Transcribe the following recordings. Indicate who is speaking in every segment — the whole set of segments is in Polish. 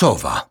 Speaker 1: Sowa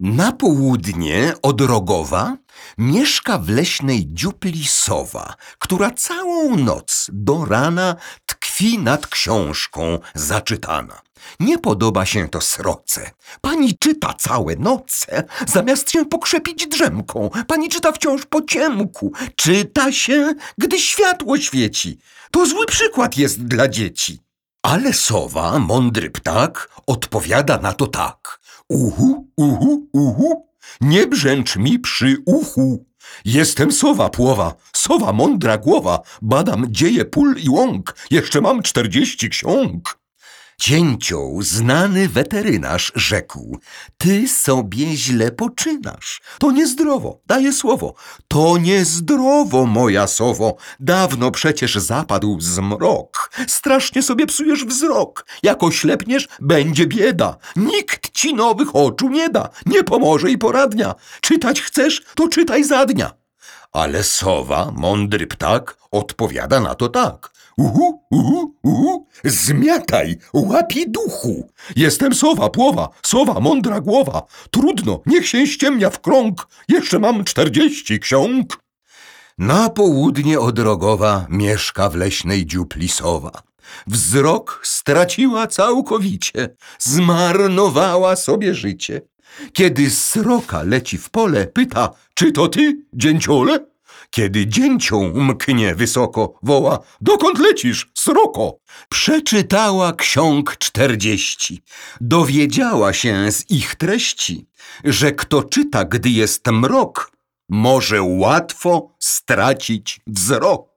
Speaker 1: Na południe od Rogowa mieszka w leśnej dziupli sowa, która całą noc do rana tkwi nad książką zaczytana. Nie podoba się to sroce. Pani czyta całe noce, zamiast się pokrzepić drzemką. Pani czyta wciąż po ciemku. Czyta się, gdy światło świeci. To zły przykład jest dla dzieci. Ale sowa, mądry ptak, odpowiada na to tak. Uhu, uhu, uhu, nie brzęcz mi przy uchu. Jestem sowa płowa, sowa mądra głowa, badam dzieje pól i łąk, jeszcze mam czterdzieści ksiąg. Cięcioł, znany weterynarz, rzekł: Ty sobie źle poczynasz. To niezdrowo, daję słowo. To niezdrowo, moja sowo. Dawno przecież zapadł zmrok. Strasznie sobie psujesz wzrok. Jak oślepniesz, będzie bieda. Nikt ci nowych oczu nie da. Nie pomoże i poradnia. Czytać chcesz, to czytaj za dnia. Ale sowa, mądry ptak, odpowiada na to tak. Uhu, uhu, uhu, zmiataj, łapi duchu. Jestem sowa płowa, sowa mądra głowa. Trudno, niech się ściemnia w krąg. Jeszcze mam czterdzieści ksiąg. Na południe od Rogowa mieszka w leśnej dziupli sowa. Wzrok straciła całkowicie, zmarnowała sobie życie. Kiedy sroka leci w pole, pyta, czy to ty, dzięciole? Kiedy dzięcią mknie wysoko, woła, dokąd lecisz, sroko? Przeczytała ksiąg czterdzieści. Dowiedziała się z ich treści, że kto czyta, gdy jest mrok, może łatwo stracić wzrok.